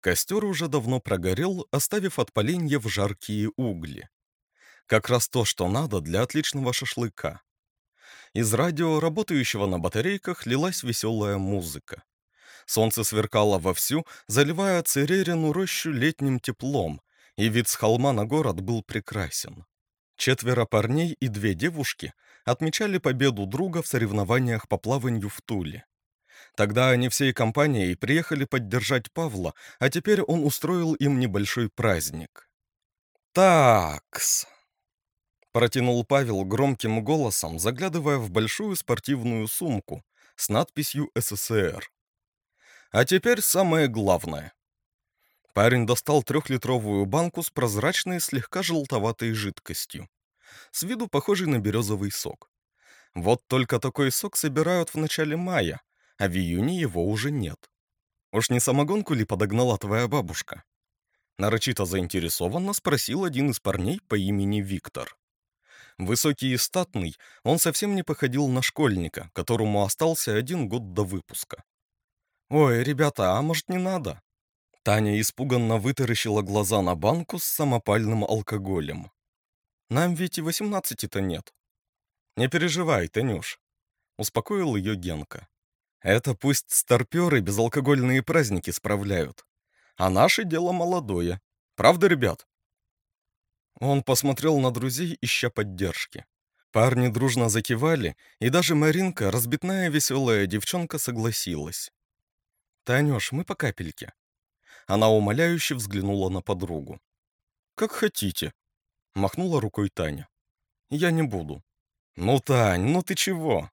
Костер уже давно прогорел, оставив от поленьев жаркие угли. Как раз то, что надо для отличного шашлыка. Из радио, работающего на батарейках, лилась веселая музыка. Солнце сверкало вовсю, заливая Церерину рощу летним теплом, и вид с холма на город был прекрасен. Четверо парней и две девушки отмечали победу друга в соревнованиях по плаванию в Туле. Тогда они всей компанией приехали поддержать Павла, а теперь он устроил им небольшой праздник. «Такс», — протянул Павел громким голосом, заглядывая в большую спортивную сумку с надписью «СССР». «А теперь самое главное». Парень достал трехлитровую банку с прозрачной, слегка желтоватой жидкостью, с виду похожей на березовый сок. Вот только такой сок собирают в начале мая, а в июне его уже нет. Уж не самогонку ли подогнала твоя бабушка? Нарочито заинтересованно спросил один из парней по имени Виктор. Высокий и статный, он совсем не походил на школьника, которому остался один год до выпуска. «Ой, ребята, а может не надо?» Таня испуганно вытаращила глаза на банку с самопальным алкоголем. «Нам ведь и восемнадцати-то нет». «Не переживай, Танюш», — успокоил ее Генка. «Это пусть старперы безалкогольные праздники справляют. А наше дело молодое. Правда, ребят?» Он посмотрел на друзей, ища поддержки. Парни дружно закивали, и даже Маринка, разбитная веселая девчонка, согласилась. «Танюш, мы по капельке». Она умоляюще взглянула на подругу. «Как хотите», — махнула рукой Таня. «Я не буду». «Ну, Тань, ну ты чего?»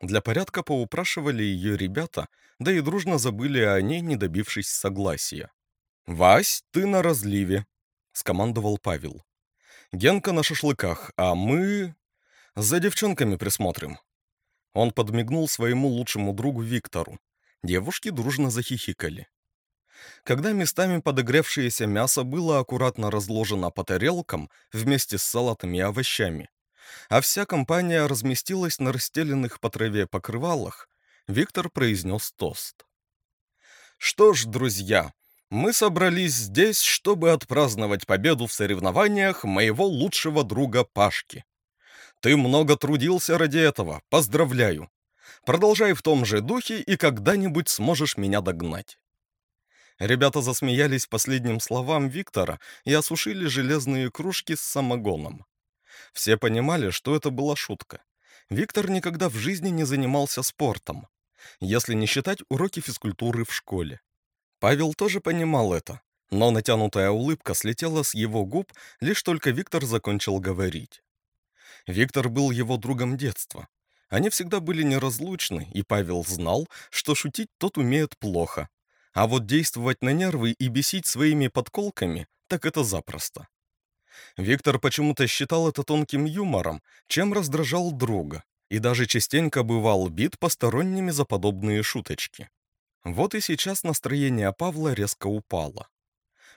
Для порядка поупрашивали ее ребята, да и дружно забыли о ней, не добившись согласия. «Вась, ты на разливе», — скомандовал Павел. Генка на шашлыках, а мы... За девчонками присмотрим». Он подмигнул своему лучшему другу Виктору. Девушки дружно захихикали. Когда местами подогревшееся мясо было аккуратно разложено по тарелкам вместе с салатами и овощами, а вся компания разместилась на расстеленных по траве покрывалах, Виктор произнес тост. «Что ж, друзья, мы собрались здесь, чтобы отпраздновать победу в соревнованиях моего лучшего друга Пашки. Ты много трудился ради этого, поздравляю. Продолжай в том же духе и когда-нибудь сможешь меня догнать. Ребята засмеялись последним словам Виктора и осушили железные кружки с самогоном. Все понимали, что это была шутка. Виктор никогда в жизни не занимался спортом, если не считать уроки физкультуры в школе. Павел тоже понимал это, но натянутая улыбка слетела с его губ, лишь только Виктор закончил говорить. Виктор был его другом детства. Они всегда были неразлучны, и Павел знал, что шутить тот умеет плохо. А вот действовать на нервы и бесить своими подколками, так это запросто. Виктор почему-то считал это тонким юмором, чем раздражал друга, и даже частенько бывал бит посторонними за подобные шуточки. Вот и сейчас настроение Павла резко упало.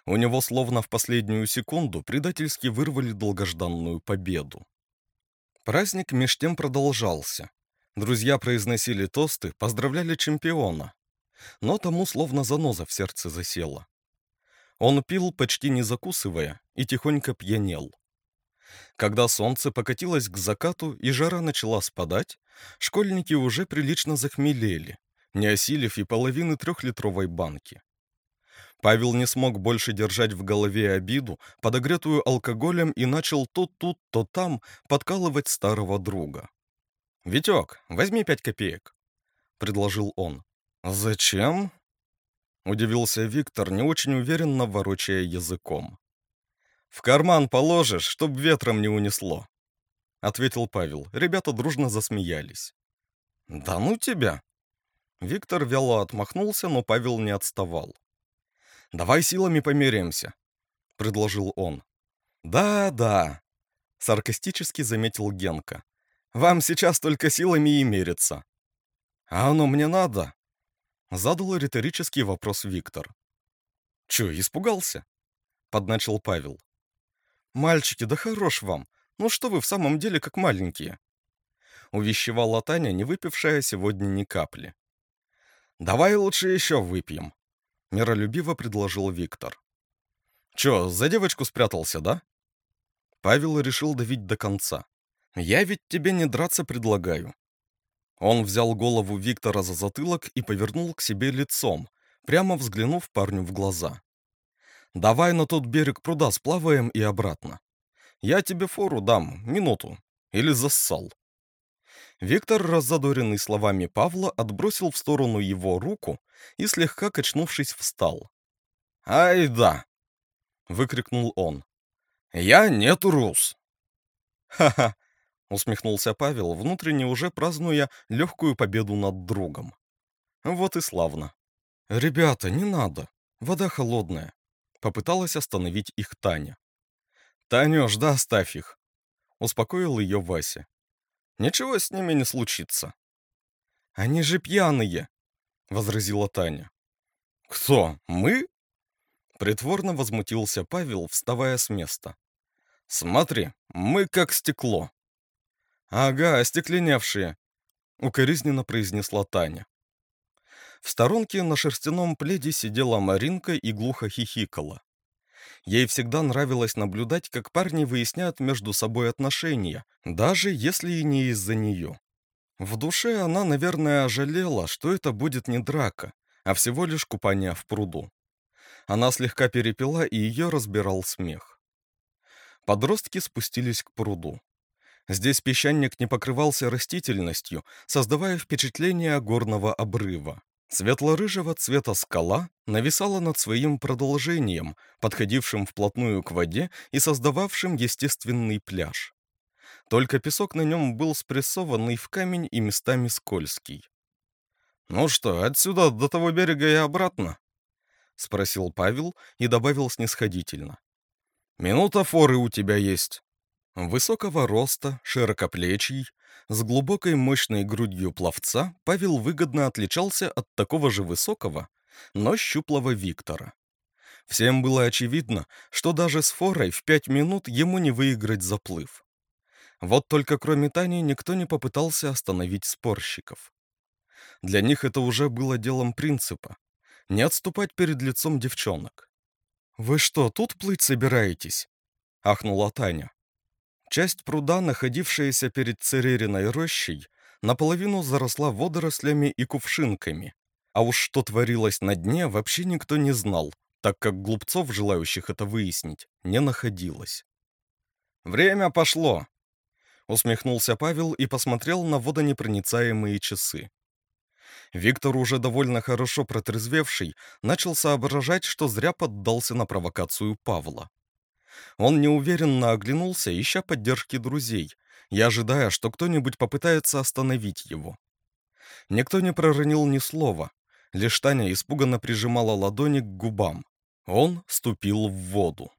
У него словно в последнюю секунду предательски вырвали долгожданную победу. Праздник меж тем продолжался. Друзья произносили тосты, поздравляли чемпиона. Но тому словно заноза в сердце засела. Он пил, почти не закусывая, и тихонько пьянел. Когда солнце покатилось к закату и жара начала спадать, школьники уже прилично захмелели, не осилив и половины трехлитровой банки. Павел не смог больше держать в голове обиду, подогретую алкоголем, и начал то тут, то там подкалывать старого друга. «Витек, возьми пять копеек», — предложил он. «Зачем?» — удивился Виктор, не очень уверенно ворочая языком. «В карман положишь, чтоб ветром не унесло», — ответил Павел. Ребята дружно засмеялись. «Да ну тебя!» Виктор вяло отмахнулся, но Павел не отставал. «Давай силами померяемся», — предложил он. «Да-да», — саркастически заметил Генка. «Вам сейчас только силами и мериться». «А оно мне надо?» — задал риторический вопрос Виктор. «Чё, испугался?» — подначил Павел. «Мальчики, да хорош вам! Ну что вы в самом деле как маленькие?» Увещевала Таня, не выпившая сегодня ни капли. «Давай лучше еще выпьем», — миролюбиво предложил Виктор. «Чё, за девочку спрятался, да?» Павел решил давить до конца. «Я ведь тебе не драться предлагаю». Он взял голову Виктора за затылок и повернул к себе лицом, прямо взглянув парню в глаза. «Давай на тот берег пруда сплаваем и обратно. Я тебе фору дам, минуту. Или зассал». Виктор, раззадоренный словами Павла, отбросил в сторону его руку и, слегка качнувшись, встал. «Ай да!» — выкрикнул он. «Я не трус!» «Ха-ха!» — усмехнулся Павел, внутренне уже празднуя легкую победу над другом. «Вот и славно!» «Ребята, не надо! Вода холодная!» — попыталась остановить их Таня. «Танёш, да оставь их!» — успокоил ее Вася. Ничего с ними не случится. Они же пьяные, возразила Таня. Кто? Мы? Притворно возмутился Павел, вставая с места. Смотри, мы как стекло. Ага, остекленевшие, укоризненно произнесла Таня. В сторонке на шерстяном пледе сидела Маринка и глухо хихикала. Ей всегда нравилось наблюдать, как парни выясняют между собой отношения, даже если и не из-за нее. В душе она, наверное, жалела, что это будет не драка, а всего лишь купание в пруду. Она слегка перепила, и ее разбирал смех. Подростки спустились к пруду. Здесь песчаник не покрывался растительностью, создавая впечатление горного обрыва. Светло-рыжего цвета скала нависала над своим продолжением, подходившим вплотную к воде и создававшим естественный пляж. Только песок на нем был спрессованный в камень и местами скользкий. «Ну что, отсюда до того берега и обратно?» — спросил Павел и добавил снисходительно. «Минута форы у тебя есть». Высокого роста, широкоплечий, с глубокой мощной грудью пловца Павел выгодно отличался от такого же высокого, но щуплого Виктора. Всем было очевидно, что даже с форой в пять минут ему не выиграть заплыв. Вот только кроме Тани никто не попытался остановить спорщиков. Для них это уже было делом принципа — не отступать перед лицом девчонок. «Вы что, тут плыть собираетесь?» — ахнула Таня. Часть пруда, находившаяся перед Церериной рощей, наполовину заросла водорослями и кувшинками. А уж что творилось на дне, вообще никто не знал, так как глупцов, желающих это выяснить, не находилось. «Время пошло!» Усмехнулся Павел и посмотрел на водонепроницаемые часы. Виктор, уже довольно хорошо протрезвевший, начал соображать, что зря поддался на провокацию Павла. Он неуверенно оглянулся, ища поддержки друзей, и ожидая, что кто-нибудь попытается остановить его. Никто не проронил ни слова, лишь Таня испуганно прижимала ладони к губам. Он ступил в воду.